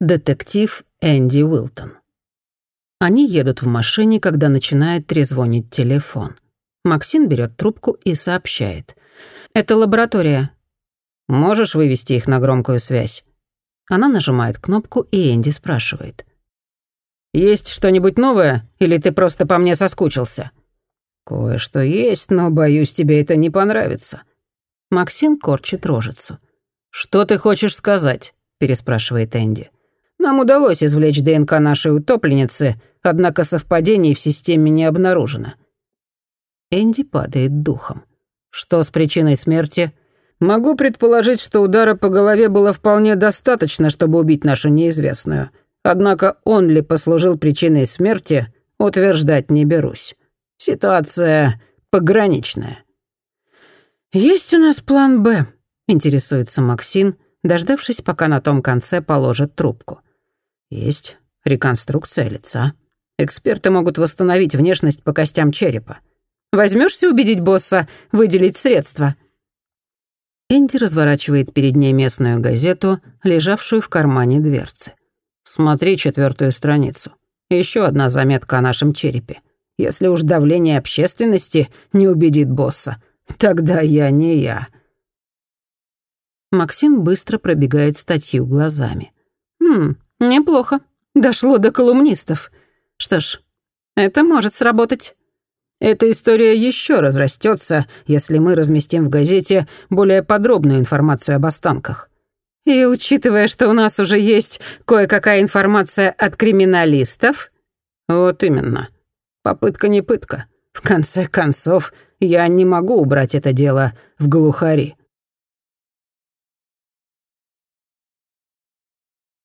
Детектив Энди Уилтон. Они едут в машине, когда начинает трезвонить телефон. Максим берет трубку и сообщает. «Это лаборатория». «Можешь вывести их на громкую связь?» Она нажимает кнопку, и Энди спрашивает. «Есть что-нибудь новое, или ты просто по мне соскучился?» «Кое-что есть, но, боюсь, тебе это не понравится». Максим корчит рожицу. «Что ты хочешь сказать?» — переспрашивает Энди. Нам удалось извлечь ДНК нашей утопленницы, однако совпадений в системе не обнаружено». Энди падает духом. «Что с причиной смерти?» «Могу предположить, что удара по голове было вполне достаточно, чтобы убить нашу неизвестную. Однако он ли послужил причиной смерти, утверждать не берусь. Ситуация пограничная». «Есть у нас план «Б», — интересуется Максим, дождавшись, пока на том конце положат трубку. Есть реконструкция лица. Эксперты могут восстановить внешность по костям черепа. Возьмешься убедить босса выделить средства?» Энди разворачивает перед ней местную газету, лежавшую в кармане дверцы. «Смотри четвертую страницу. Еще одна заметка о нашем черепе. Если уж давление общественности не убедит босса, тогда я не я». Максим быстро пробегает статью глазами. «Хм, Неплохо. Дошло до колумнистов. Что ж, это может сработать. Эта история еще разрастется, если мы разместим в газете более подробную информацию об останках. И учитывая, что у нас уже есть кое-какая информация от криминалистов... Вот именно. Попытка не пытка. В конце концов, я не могу убрать это дело в глухари.